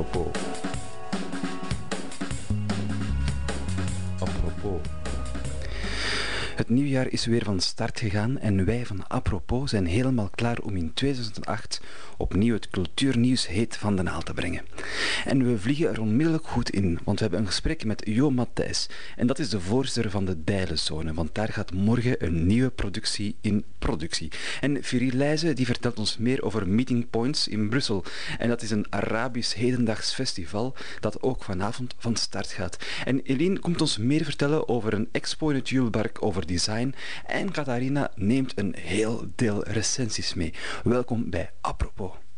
Apropos. Apropos. Het nieuwjaar is weer van start gegaan en wij van Apropos zijn helemaal klaar om in 2008 opnieuw het cultuurnieuws heet van de naal te brengen. En we vliegen er onmiddellijk goed in, want we hebben een gesprek met Jo Matthijs. En dat is de voorzitter van de Dijlenzone, want daar gaat morgen een nieuwe productie in productie. En Firi Leijzen die vertelt ons meer over Meeting Points in Brussel. En dat is een Arabisch hedendaags festival dat ook vanavond van start gaat. En Eline komt ons meer vertellen over een expo in het Julbark over design. En Catharina neemt een heel deel recensies mee. Welkom bij Apropos.